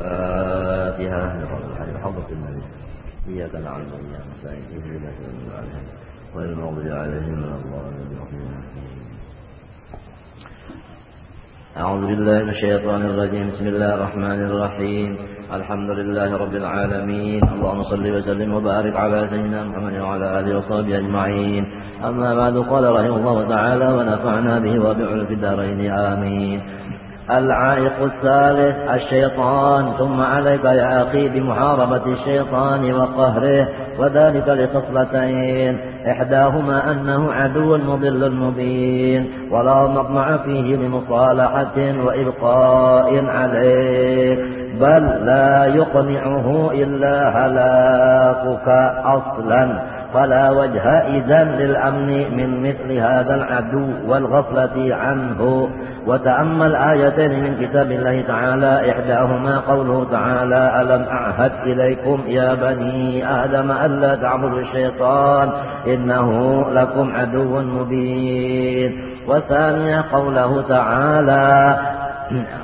فاتحة الحفظ النبي. إياك نعبد وإياك نستعين. اهدنا الصراط غير المغضوب عليهم ولا الضالين. أعوذ بالله من الشيطان الرجيم. بسم الله الرحمن الرحيم. الحمد لله رب العالمين. اللهم صل وسلم وبارك على سيدنا محمد وعلى آله وصحبه أجمعين. أما بعد قال رحمه الله تعالى ونفعنا به وبعلم في الدارين. آمين. العائق الثالث الشيطان. ثم عليك يا أخي بمحاربة الشيطان وقهره وذلك لخصلتين. إحداهما أنه عدو مضل مبين ولا مطمع فيه لمصالحة وإبقاء عليه بل لا يقنعه إلا هلاكك أصلا. فلا وجه إذا للأمن من مثل هذا العدو والغفلة عنه. وتأمل آيتين من كتاب الله تعالى إحداهما قوله تعالى ألم أعهد إليكم يا بني آدم ألا تعبدوا الشيطان إنه لكم عدو مبين. وثانيا قوله تعالى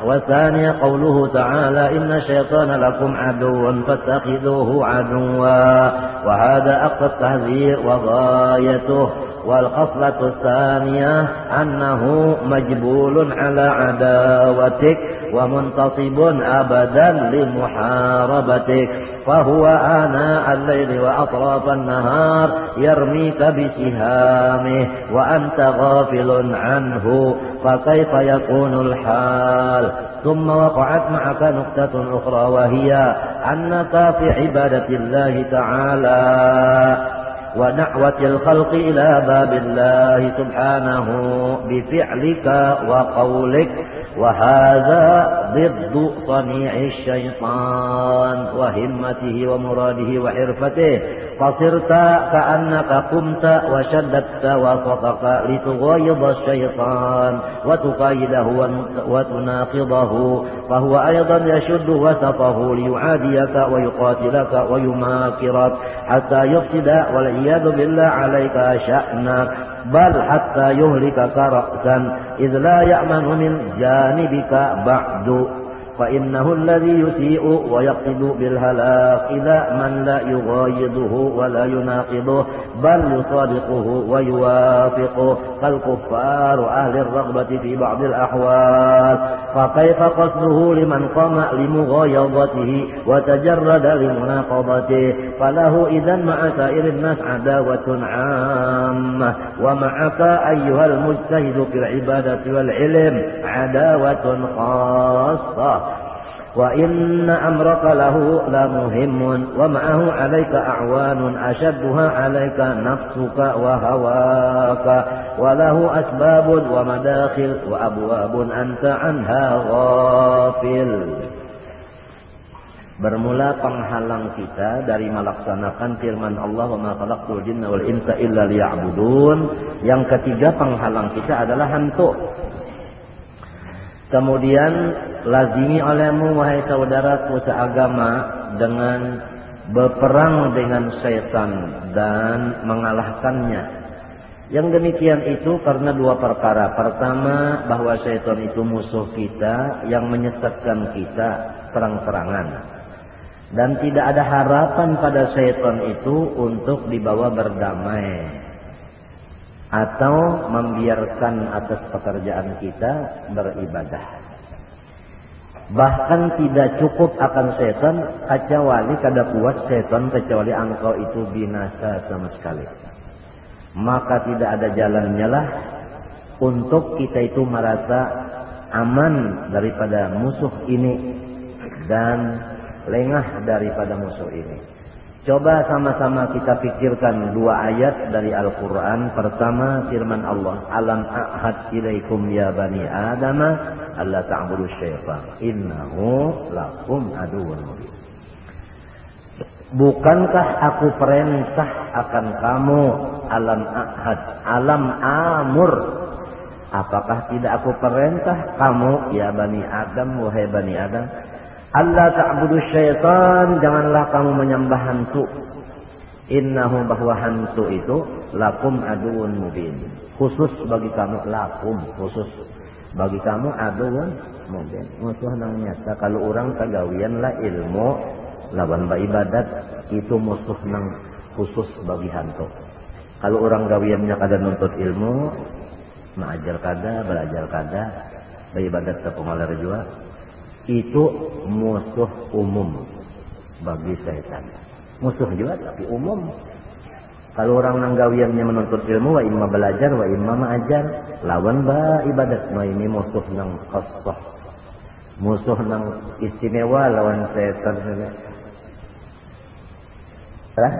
وثانيا قوله تعالى إن الشيطان لكم عدو فاتخذوه عدوا وهذا أقصى التحذير وغايته. والخصلة الثانية أنه مجبول على عداوتك ومنتصب أبدا لمحاربتك. فهو آناء الليل وأطراف النهار يرميك بسهامه وأنت غافل عنه فكيف يكون الحال؟ ثم وقعت معك نقطة أخرى وهي أنك في عبادة الله تعالى. ودعوة الخلق إلى باب الله سبحانه بفعلك وقولك وهذا ضد صنيع الشيطان وهمته ومراده وحرفته فصرت كأنك قمت وشددت وسطك لتغيظ الشيطان وتقايده وتناقضه فهو أيضا يشد وسطه ليعاديك ويقاتلك ويماكرك حتى يفسد والعياذ بالله عليك شأنك بل حتى يهلكك رأسا إذ لا يأمن من جانبك بعد. فإنه الذي يسيء ويقصد بالهلاك إلى من لا يغايضه ولا يناقضه بل يصادقه ويوافقه كالكفار أهل الرغبة في بعض الأحوال. فكيف قصده لمن قام لمغايضته وتجرد لمناقضته؟ فله إذا مع سائر الناس عداوة عامة. ومعك أيها المجتهد في العبادة والعلم عداوة خاصة. وإن أمرك له لمهم ومعه عليك أعوان أشدها عليك نفسك وهواك وله أسباب ومداخل وأبواب أنت عنها غافل Bermula penghalang kita dari melaksanakan firman Allah wa ma khalaqtul jinna wal insa illa liya'budun. Yang ketiga penghalang kita adalah hantu. Kemudian lazimi olehmu wahai saudaraku seagama dengan berperang dengan setan dan mengalahkannya. Yang demikian itu karena dua perkara. Pertama, bahwa setan itu musuh kita yang menyesatkan kita terang-terangan. Dan tidak ada harapan pada setan itu untuk dibawa berdamai atau membiarkan atas pekerjaan kita beribadah. Bahkan tidak cukup akan setan kecuali kada kuat setan kecuali engkau itu binasa sama sekali. Maka tidak ada jalannya lah untuk kita itu merasa aman daripada musuh ini dan lengah daripada musuh ini. Coba sama-sama kita pikirkan dua ayat dari Al-Quran. Pertama firman Allah. Alam a'had ilaikum ya bani Adam. Allah ta'budu syaitan. Innahu lakum aduun mubin. Bukankah aku perintah akan kamu alam ahad, alam amur. Apakah tidak aku perintah kamu ya bani Adam, wahai bani Adam, Allah ta'budu syaitan, janganlah kamu menyembah hantu. Innahu bahwa hantu itu lakum aduun mubin. Khusus bagi kamu lakum, khusus. bagi kamu aduan mungkin musuh nang nyata kalau orang kagawian lah ilmu lawan ba ibadat itu musuh nang khusus bagi hantu kalau orang gawiannya kada nuntut ilmu mengajar kada belajar kada ba ibadat ke pengalar juga itu musuh umum bagi setan musuh juga tapi umum. Kalau orang nanggawiannya menuntut ilmu wa imma belajar wa imma mengajar lawan ba ibadat. No ini musuh nang khassah musuh nang istimewa lawan setan Hah?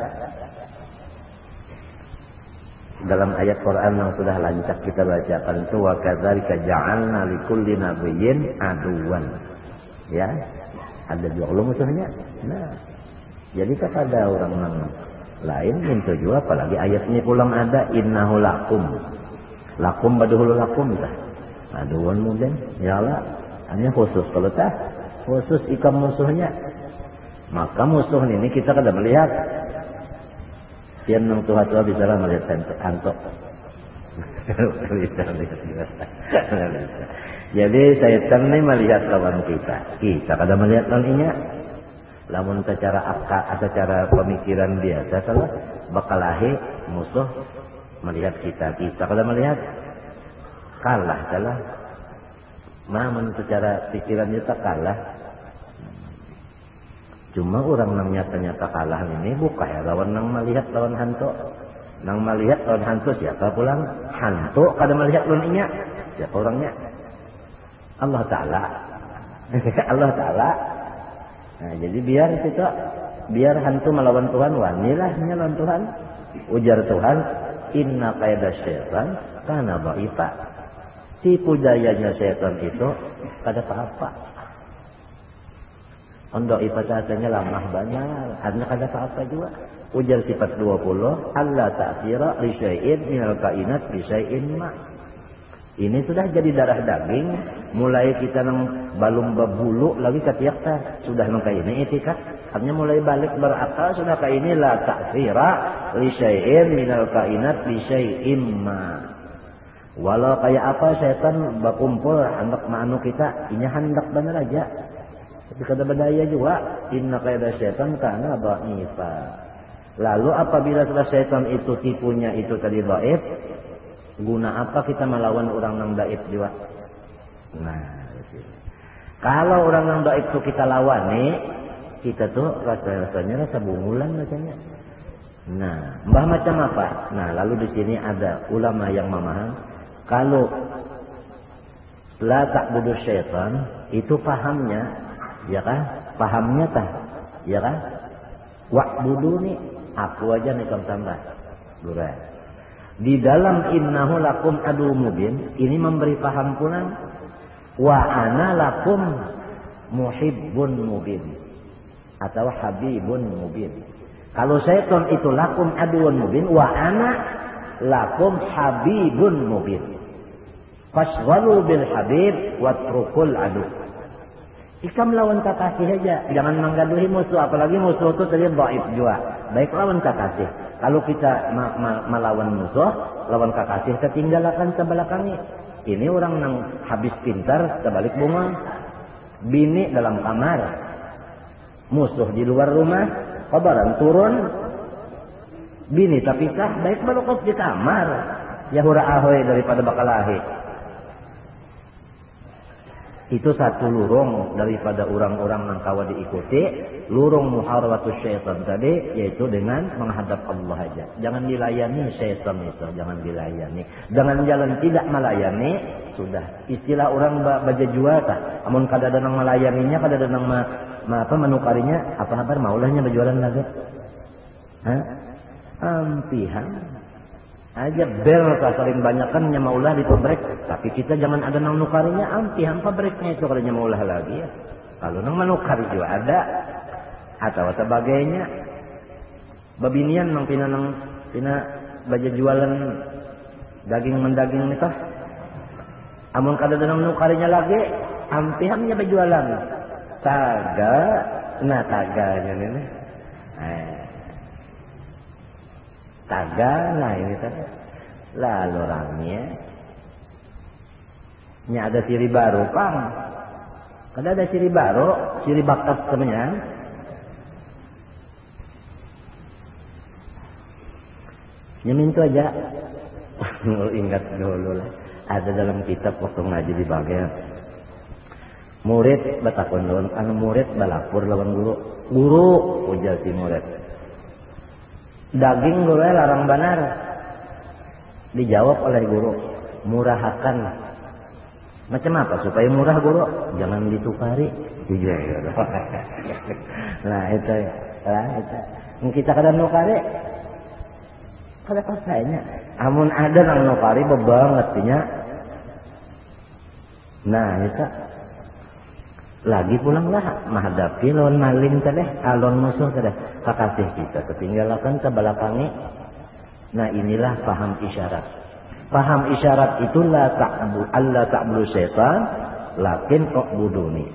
dalam ayat Quran yang sudah lancar kita bacakan itu wa kadzalika ja'alna likulli nabiyyin aduwan ya. Ada dua musuhnya. Nah. Jadi kepada orang lain minta juga apalagi ayat ini pulang ada innahu lakum. Lakum baduhul lakum tah aduan mungkin. Ya Allah hanya khusus kalau tah khusus ikam musuhnya. Maka musuh ini kita kada melihat. Yang nang tua bisa lah melihat antok jadi saya ini melihat lawan kita. Kita kada melihat lawan inya. Lamun secara akal secara pemikiran biasa salah bakal lahir musuh melihat kita. Kita kalau melihat. Kalah salah namun secara pikirannya tak kalah. Cuma orang nang nyata-nyata kalah ini buka ya lawan nang melihat lawan hantu. Nang melihat lawan hantu siapa pulang? Hantu kada melihat lawan inya. Siapa orangnya Allah Ta'ala Allah Ta'ala Nah, jadi biar kita biar hantu melawan Tuhan, wanilah melawan Tuhan. Ujar Tuhan, inna kaidah syaitan karena ba'ifa. Tipu dayanya syaitan itu pada apa-apa. Untuk ibadatnya lamah banyak, hanya kada apa-apa juga. Ujar sifat 20, Allah ta'fira li minal kainat li syai'in ma'. Ini sudah jadi darah daging, mulai kita nang balum berbulu lagi ketiak ta sudah nang ini etikat. Artinya mulai balik berakal sudah kayak ini la ta'fira li syai'in minal kainat li syai'in ma. Walau kayak apa setan berkumpul hendak manu kita, ini hendak benar aja. Tapi kata berdaya juga, inna kaidah setan karena dha'ifa. Lalu apabila setan itu tipunya itu tadi dhaif, Guna apa kita melawan orang yang daib juga? Nah, kalau orang yang daib itu kita lawan nih, kita tuh rasa-rasanya rasa bungulan rasanya. Nah, mbah macam apa? Nah, lalu di sini ada ulama yang memaham kalau la ta'budu syaitan itu pahamnya ya kan? Pahamnya tah, ya kan? Wa'budu nih aku aja nih tambah. Durah. Di dalam innahu lakum adu mubin, ini memberi paham pula wa ana lakum muhibbun mubin atau habibun mubin. Kalau syaitan itu lakum aduun mubin wa ana lakum habibun mubin. Faswalu bil habib watrukul adu. Ikam lawan kakasih aja, jangan menggaduhi musuh, apalagi musuh itu tadi baik juga. Baik lawan kakasih. Kalau kita ma ma melawan musuh, lawan kakasih ketinggalkan sebelakangi. Ini orang yang habis pintar sebalik bunga. Bini dalam kamar. Musuh di luar rumah. Kabaran turun. Bini tapi baik balokot di kamar. Ya hura ahoy daripada bakal lahir. Itu satu lurung daripada orang-orang yang kawa diikuti. Lurung muharabatus syaitan tadi yaitu dengan menghadap Allah aja. Jangan dilayani syaitan itu. Jangan dilayani. Jangan jalan tidak melayani. Sudah. Istilah orang baca jual tak. Namun kada ada yang melayaninya, kada ada yang ma, ma, apa, menukarinya. Apa kabar maulahnya berjualan lagi? Hah? Ampihan aja bel saling banyakkan nyamaulah di pabrik. Tapi kita jangan ada nang nukarinya ampi ham pabriknya itu kalau nyamaulah lagi ya. Kalau nang menukari juga ada atau sebagainya. Babinian nang pina nang pina baja jualan daging mendaging itu. Amun kada nang nukarinya lagi ampi hamnya berjualan taga nah taganya ini eh Ini tadi. Lalu orangnya Nya ada siri baru, Kang. Kada ada siri baru, siri bakat temennya. Nyemin itu aja. Ingat dulu lah. Ada dalam kitab waktu ngaji di bagian. Murid batakon anu murid balapur lawan guru. Guru ujar murid. Daging gue larang benar. Dijawab oleh guru. Murahakan macam apa supaya murah guru? Jangan ditukari. Iya, iya. nah itu ya. Nah, itu. Kita kadang nukari. Kada pasainya. Amun ada nang nukari bebanget nya. Nah itu. Lagi pulanglah menghadapi lawan maling teh alon musuh teh kakasih kita ketinggalan ke belakangi. Nah inilah paham isyarat. Paham isyarat itu la ta'bu alla ta'budu syaitan lakin uqbuduni.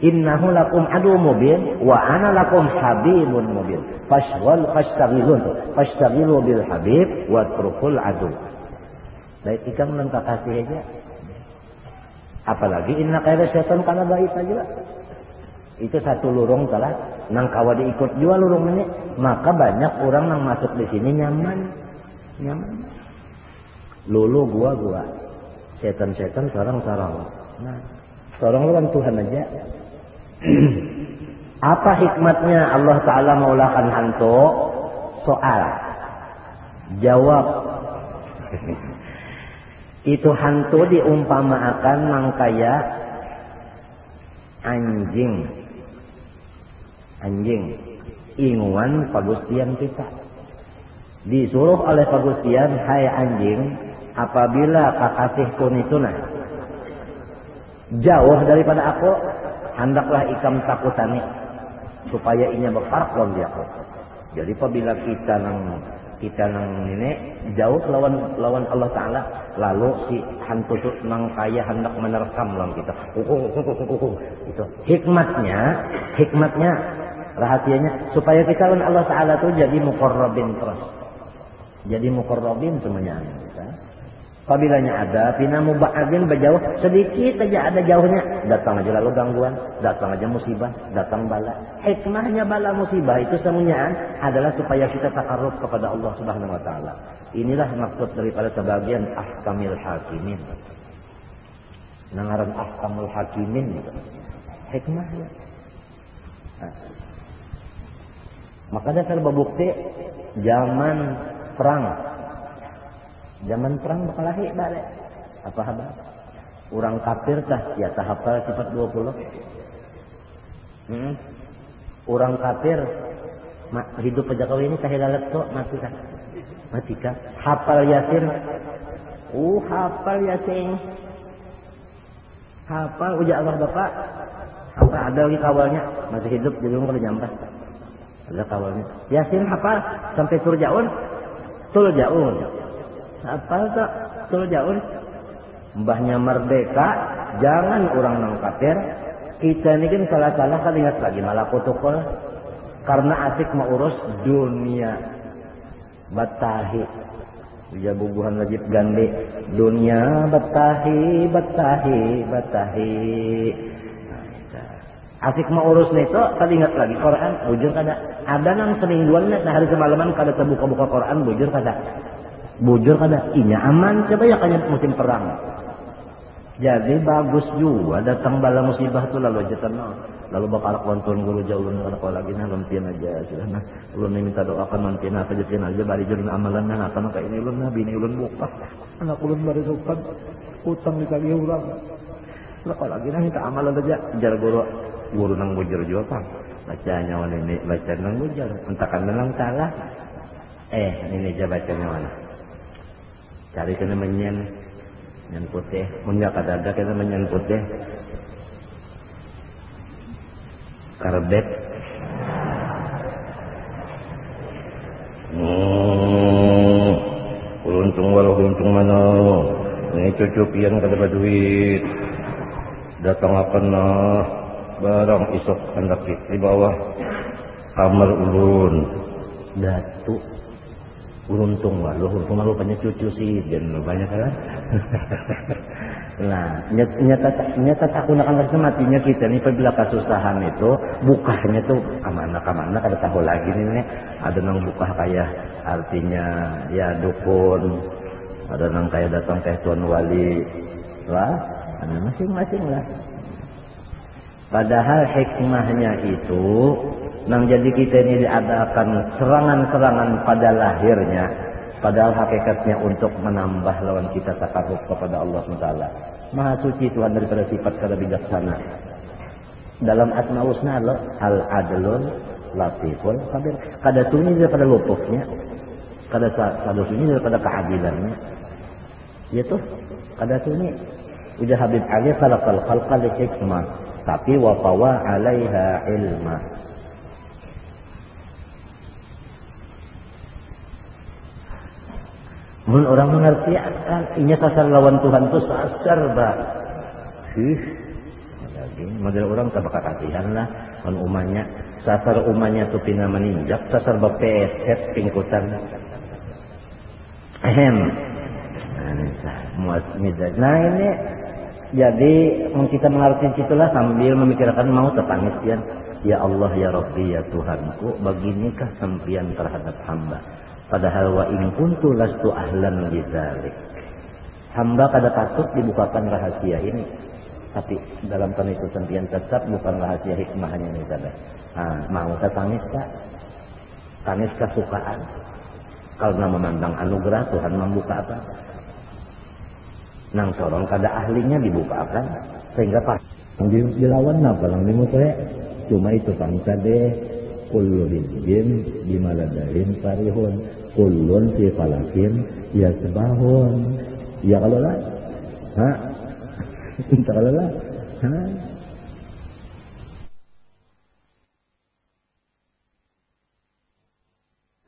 Innahu lakum adu mubin wa ana lakum habibun mubin. Fashwal fashtagilun. Fashtaghilu bil habib wa trukul adu. Baik ikan lengkap kasih aja. Apalagi inna kaida syaitan kana baik aja. Itu satu lurung salah. Nang kawa diikut juga lurung ini. Maka banyak orang yang masuk di sini nyaman. Nyaman lulu gua gua setan-setan sarang sarang nah sarang lu kan Tuhan aja apa hikmatnya Allah Ta'ala maulakan hantu soal jawab itu hantu diumpamakan mangkaya anjing. Anjing. Inguan pagustian kita. Disuruh oleh pagustian hai anjing apabila kakasihku nah jauh daripada aku hendaklah ikam takutani supaya inya lawan dia aku. Jadi apabila kita nang kita nang ini jauh lawan lawan Allah Taala. Lalu si hantu tu nang kaya hendak menerkam lawan kita. Itu hikmatnya hikmatnya rahasianya supaya kita lawan Allah Taala tu jadi mukorrobin terus. Jadi mukorrobin semuanya Apabila ada, pina muba'adin berjauh, sedikit aja ada jauhnya. Datang aja lalu gangguan, datang aja musibah, datang bala. Hikmahnya bala musibah itu semuanya adalah supaya kita takarruf kepada Allah Subhanahu wa taala. Inilah maksud daripada sebagian ahkamil hakimin. Nangaran ahkamul hakimin itu. Hikmahnya. Nah. Maka dasar bukti zaman perang Zaman perang berkelahi balik. Apa haba? Orang kafir kah? Ya tahapal sifat 20. Hmm. Orang kafir hidup aja kau ini kahilalat kok mati kah? Mati kah? Hafal Yasin. Uh, hafal Yasin. Hafal ujar Allah Bapak. Apa ada lagi kawalnya? Masih hidup jadi orang kalau nyampas. Ada kawalnya. Yasin hafal sampai surjaun. Surjaun. Apa tak? Tul jauh. Mbahnya merdeka, jangan orang nang kafir. Kita ini kan salah-salah kan ingat lagi malah protokol. Karena asik mau urus dunia. Batahi. Ya bubuhan wajib gandhi. Dunia batahi, batahi, batahi. Asik mau urus nih tuh, tadi ingat lagi Quran, bujur kada. Ada nang semingguan nah hari semalaman kada terbuka-buka Quran, bujur kada bujur kada inya aman coba ya kanya musim perang. Jadi bagus juga datang bala musibah tuh lalu aja tenang. Lalu bakal konton guru jauh lu kalau lagi nah lempian aja sudah nah. Ulun minta doakan nanti nah kejetin aja bari jurin amalan nah karena kayak ini ulun nah bini ulun buka. Anak ulun bari sukan utang ulang lah kalau lagi nah minta amalan aja. Jar guru guru nang bujur juga kan bacanya mana ini baca nang bujur. Entahkan nang salah. Eh ini aja bacanya mana cari kena menyen menyen putih. Munya kadada kena menyen putih. Karbet. Hmm. Untung walau untung mana? Ini cucupian kada duit. Datang apa nah barang isok hendak di bawah. Kamar ulun. Datuk beruntung lah lu untung lu banyak cucu sih dan banyak kan? Nah, nyata nyata tak gunakan kasih matinya kita nih apabila kesusahan itu bukanya tuh ke mana ke mana kada tahu lagi nih nih ada nang buka kayak artinya ya dukun. Ada nang kayak datang ke tuan wali. Lah ada masing-masing lah padahal hikmahnya itu nang jadi kita ini diadakan serangan-serangan pada lahirnya Padahal hakikatnya untuk menambah lawan kita takarub kepada Allah SWT. Maha suci Tuhan daripada sifat kada bijaksana. Dalam asma usna lo al adlun latiful khabir. Kada sunyi daripada lupuknya. Kada kada sunyi daripada keadilannya. Ya tuh, kada sunyi. Udah Habib Ali khalaqal khalqa li hikmah. Tapi wa alaiha ilma. Mun orang mengerti akan inya sasar lawan Tuhan itu sasar bah. Ih, lagi model orang tak bakal kasihan lah kan umanya sasar umanya tuh pina meninjak sasar bepeset pingkutan. Ehem. Nah ini jadi kita mengerti itulah sambil memikirkan mau tetangis ya. Ya Allah ya Rabbi ya Tuhanku baginikah sempian terhadap hamba Padahal wa in kuntu lastu ahlan bidzalik. Hamba kada patut dibukakan rahasia ini. Tapi dalam itu sentian tetap bukan rahasia hikmahnya ini kada. Nah, mau kita tangis tak? Tangis kesukaan. Karena memandang anugerah Tuhan membuka apa? Nang sorong kada ahlinya dibukakan sehingga pas dilawan apa lang dimutnya cuma itu bangsa deh kullu hizbin bimaladahim farihun kullun fi falakin ya sebahun. Ya kalau lah ha? Entah kalau lah ha?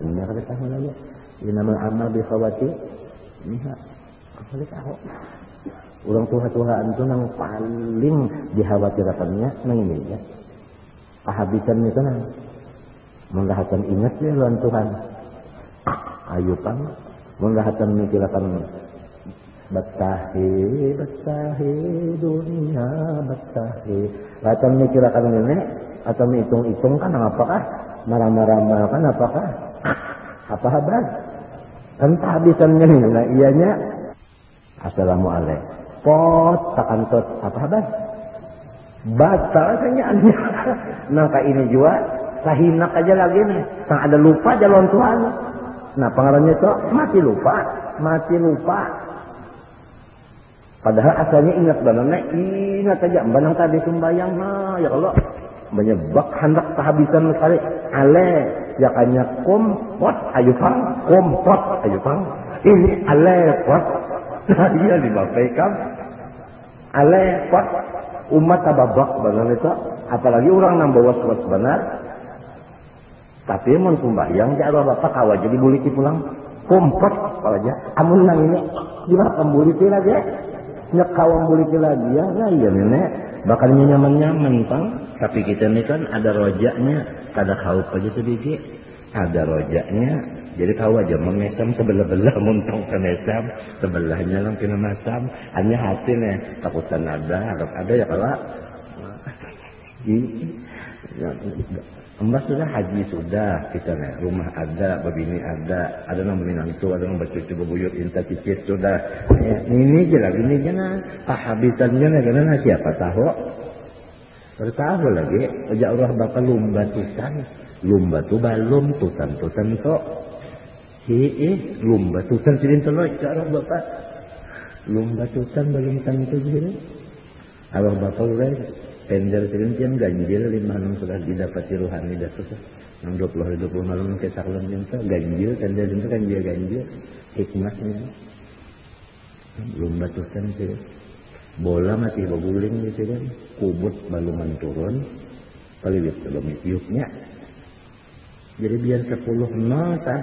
Ini kada tahu lagi ini nama amal bi khawati. Ini ha kada tahu orang tua-tuaan itu yang paling dikhawatirkannya nang ini ya. Kehabisan itu nang. Menghasilkan ingat ya lawan Tuhan. Ayo kan menggahatan mikilakan batahi batahi dunia batahi Latan mikilakan ini atau hitung-hitung kan apakah? Marah-marah kan apakah? Apa kabar kan ini nah ianya assalamualaikum pot takkan tot apa kabar batal kayaknya nah ini juga sahinak aja lagi nih tak ada lupa jalan Tuhan Nah pengaruhnya itu mati lupa, mati lupa. Padahal asalnya ingat banana, ingat aja. Banang tadi sembayang, nah ya Allah. Menyebak hendak kehabisan sekali. Ale, ya kanya kompot, ayo pang, kompot, ayo pang. Ini ale, pot. Iya dibapaikan. Ale, pot. Umat tababak banana itu. Apalagi orang nambah was-was benar tapi mun sembahyang jauh bapak kawa jadi buliki pulang kumpet aja. Amun nang ini gimana pembuliki lagi? Nyek kawang buliki lagi ya, nah iya nenek. Bakal nyaman-nyaman pang. Tapi kita ini kan ada rojaknya, kada kau aja sedikit. Ada rojaknya, jadi kau aja memesam sebelah-belah muntong kemesam, sebelahnya lang kena masam. Hanya hasilnya takutan ada, harap ada ya kalau. Ya, Mbak sudah haji sudah. Kita nih rumah ada begini ada. Ada yang menantu ada yang bercucu bebuyut inta cicit sudah. Ya, ini aja lah ini jangan kehabisannya nih karena siapa tahu? Bertahu lagi Allah bakal lumba tusan lumba tu balum tusan tusan to hi lumba tusan silin telur cara bapak lumba tusan belum tentu sini Allah bakal lagi Pender yang ganjil lima nang sudah didapati ruhani dah susah. Nang dua puluh dua puluh malam ke yang tu ganjil pender itu kan dia ganjil hikmahnya. Belum batusan sih. Bola masih berguling di sini, kubut balungan turun, lihat belum yuknya. Jadi biar sepuluh nol tah,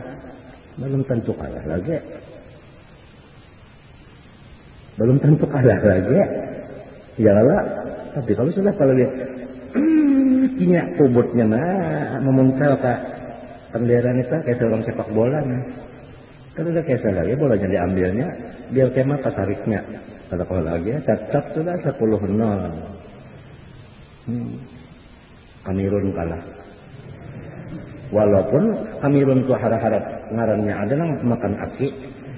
belum tentu kalah lagi. Belum tentu kalah lagi. Ya lah, tapi kalau sudah kalau hmm, punya kubutnya nah memuncal kak penderan itu kayak seorang sepak bola nah. Kan udah kayak lagi bolanya diambilnya biar kema pasariknya Kalau kalau lagi tetap sudah 10 nol. Hmm. Kamerun kalah. Walaupun Kamerun itu harap-harap ngarannya adalah makan aki,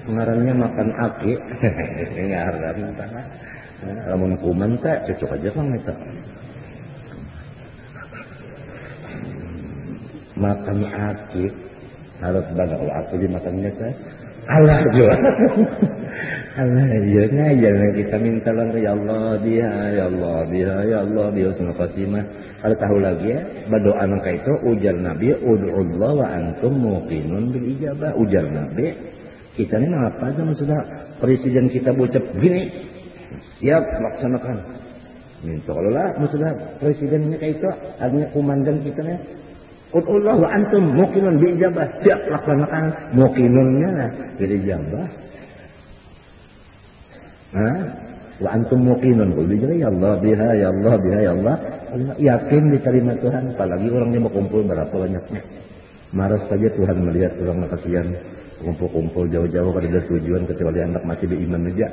ngarannya makan aki, ngaran Lamun kuman tak cocok aja kan itu. Makan aki harus banyak kalau aku dimakannya teh Allah juga. Allah ya ngajar kita minta lah ya Allah dia ya Allah dia ya Allah dia husnul khotimah. Kalau tahu lagi ya, berdoa nangka itu ujar Nabi ud'ullah wa antum muqinun bil ijabah. Ujar Nabi kita ini apa aja sudah presiden kita bocap gini siap laksanakan minta lah sudah presidennya kayak itu artinya komandan kita nih Ud'ullah wa antum muqinun bi ijabah. Siap laksanakan muqinunnya lah bi ijabah. Hah? Wa antum muqinun. Kul ya Allah biha ya Allah biha ya Allah. Yakin diterima Tuhan. Apalagi orang ini mau kumpul berapa banyaknya. Maras saja Tuhan melihat orang kasihan kumpul-kumpul jauh-jauh pada tujuan kecuali anak mati di iman aja.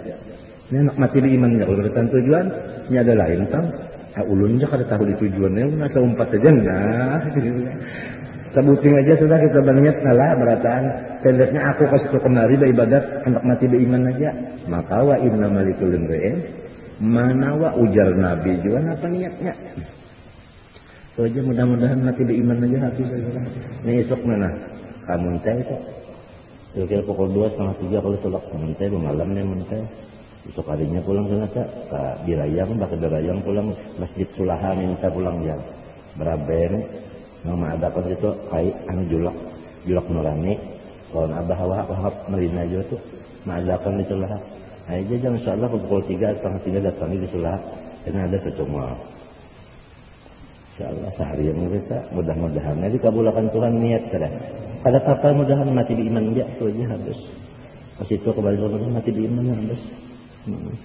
Ini anak mati di iman ya kalau tujuan ini ada lain tang ulunnya kada tahu di tujuannya, nggak umpat saja nah. Sebuting aja sudah kita berniat salah berataan. Pendeknya aku kasih ke kemari ibadat hendak mati beriman aja. Maka wa inna malikul mana wa ujar Nabi juga apa niatnya. Itu aja mudah-mudahan mati beriman aja hati saja. Ini esok mana? Kamu teh itu. Kira-kira pukul dua setengah tiga kalau sholat kamu teh malam nih menteh. Besok harinya pulang ke Nasa, ke Birayang, ke Birayang pulang, Masjid Sulaha minta pulang jam. Beraben, nama ada kan itu, kai anu julak, julak nurani. Kalau abah wahab wahab melina aja tuh, ma'adakan di Sulaha. Nah, aja jam insya Allah pukul tiga, setengah tiga datang di Sulaha. Karena ada secuma. Insya Allah sehari yang kita mudah-mudahan. Jadi kabulakan Tuhan niat kada. Pada kapal mudahan mati di iman dia itu aja habis. Pas itu kembali ke mati di iman habis. Hmm.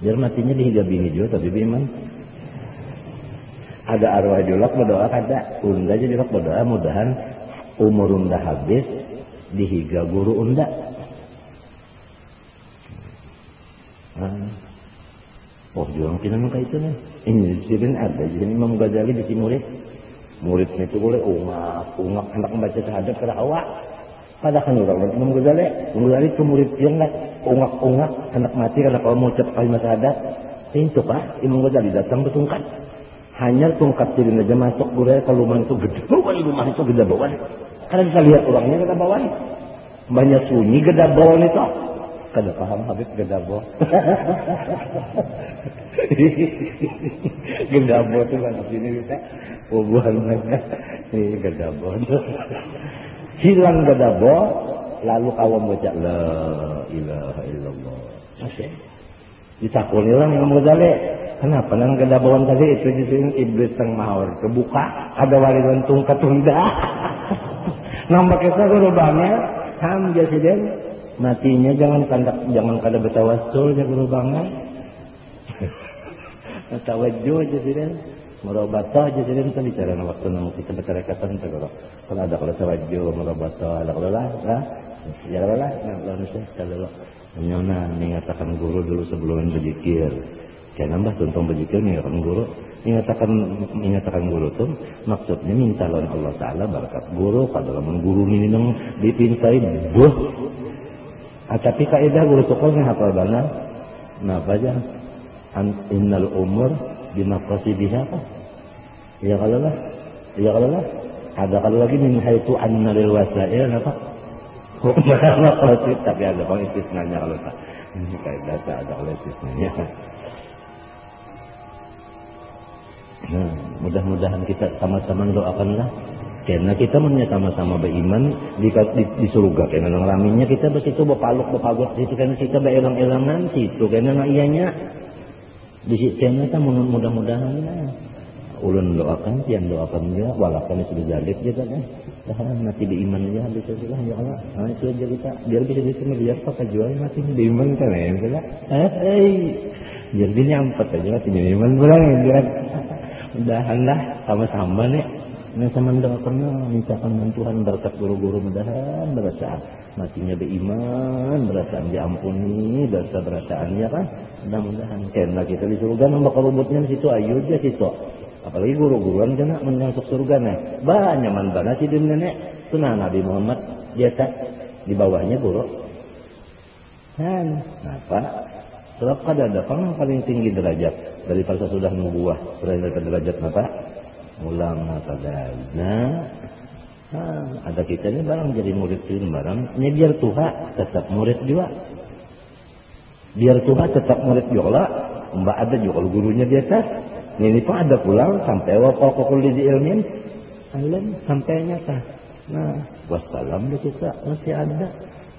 Biar matinya dihidup bini juga tapi biman. Ada arwah julak berdoa kata unda jadi julak berdoa mudahan umur unda habis dihiga guru unda. Hmm. Oh jual kita muka itu nih. Ini sini ada jadi Imam Ghazali di murid. Muridnya itu boleh ungak, ungak anak membaca terhadap awak pada kan orang Imam Ghazali, Imam Ghazali itu murid yang nggak ungak-ungak anak mati karena kalau mau cepat kalimat syahadat. Itu kah Imam Ghazali datang bertungkat. Hanya tungkat diri aja masuk guraya kalau rumah itu gede bawa rumah itu gede bawa. Karena bisa lihat orangnya gede bawa. Banyak sunyi gede bawa itu. Kada paham Habib gede bawa. gede bawa itu kan sini bisa. Hubungan mereka. Ini gede bawa hilang gadabo lalu kawam baca la ilaha illallah. Masih. ditakuni orang yang Ghazali kenapa nang gadabawan tadi itu justru iblis teng mahor kebuka ada wali lentung ketunda. Nambah kita guru banget ham jasiden matinya jangan kandak jangan kada betawasul ya banget tawajuh jasiden merobata aja jadi kita bicara waktu nang kita bicara kata kita kalau kalau ada kalau tawajjuh merobata ada kalau lah lah. Ya lah lah nah lalu saya kalau nyona mengatakan guru dulu sebelum berzikir. Kayak nambah tentang berzikir mengatakan guru. Mengatakan mengatakan guru tuh maksudnya minta lawan Allah Taala berkat guru kalau mengguru ini nang dipintai buh ah, tapi kaidah guru tokohnya hafal banget? Nah aja? Innal umur bimaqasidiha apa? Ya kalau lah. Ya kalau lah. Ada kalau lagi min haitu anna lil wasail apa? Maqasid tapi ada bang istisnanya kalau tak. Ini data ada kalau istisnanya. Nah, mudah-mudahan kita sama-sama doakanlah karena kita punya sama-sama beriman di, di, di surga karena raminya kita besitu bepaluk bepagot situ karena kita berelang-elangan situ karena ianya di situ kita mudah-mudahan ulun doakan yang doakan juga walaupun itu jadi kita kan. Dah mati di iman aja habis itu lah ya Allah. Nah itu aja kita. Biar bisa bisa biar pakai jual mati di iman kan ya kita eh biar dia nyampat aja mati di iman pulang biar. Mudahan lah sama-sama nih. Nah, sama doakan mintakan Tuhan berkat guru-guru mudahan berasa matinya beriman berasaan diampuni dosa berasaannya kan? Mudah-mudahan. Karena kita di surga nambah kerubutnya di situ ayo aja situ. Apalagi guru-guruan kena masuk surga nih banyak man banget sih dunia nih sunnah Nabi Muhammad biasa di bawahnya guru. Kan apa sebab kada ada yang paling tinggi derajat. Dari sudah nubuah selain dari derajat apa ulama pada nah ada kita ini barang jadi murid itu barang, ini biar Tuhan tetap murid juga. Biar Tuhan tetap murid juga, mbak ada juga gurunya biasa. Ini pun ada pulang sampai waktu kuliah di ilmin, alam sampai nyata. Nah, wassalam deh kita masih ada.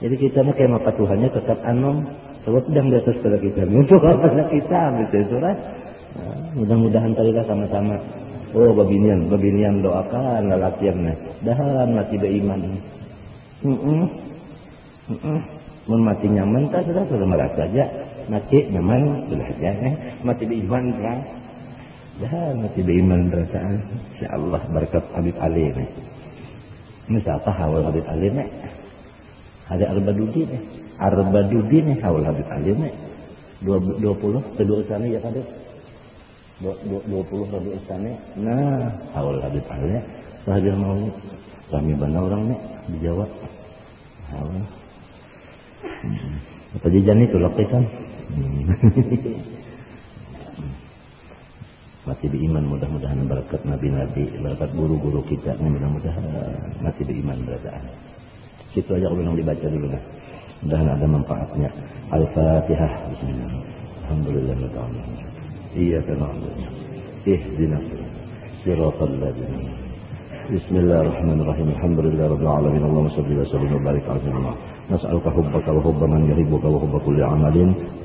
Jadi kita mau kayak maka Tuhannya tetap anom. Sebab sedang di atas pada kita. Untuk apa kita, betul Nah, mudah-mudahan tadi sama-sama Oh babinian, babinian doakan lalakian Dahan mati beriman. Mm -mm. Mm -mm. Mun mati nyaman tak sudah sudah merasa saja. Mati nyaman sudah saja. Eh. Mati beriman terang. Dahan mati beriman perasaan. Allah berkat Habib Ali nih. Ini siapa hawal Habib Ali nih? Ada Arbadudi nih. Arbadudi nih hawal Habib Ali nih. Dua, puluh, kedua sana ya kadang. 20 Rabi Ustane nah awal Habib Ali Raja mau kami benar orang nih di Jawa. Awal hmm. apa jajan itu lakukan hmm. masih beriman mudah-mudahan berkat nabi-nabi berkat guru-guru kita mudah-mudahan masih beriman beradaan situ aja aku bilang dibaca dulu dah mudah ada manfaatnya. Al-fatihah. Bismillah alhamdulillah إياك نعبد اهدنا صراط الذين بسم الله الرحمن الرحيم. الحمد لله رب العالمين. اللهم صل وسلم وبارك على سيدنا نسألك حبك وحب من يحبك وحب كل عمل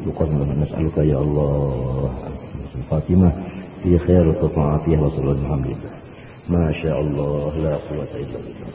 يقدم نسألك يا الله الفاتمة في خير القطاع فيها وصلى الله ما شاء الله لا قوة إلا بالله.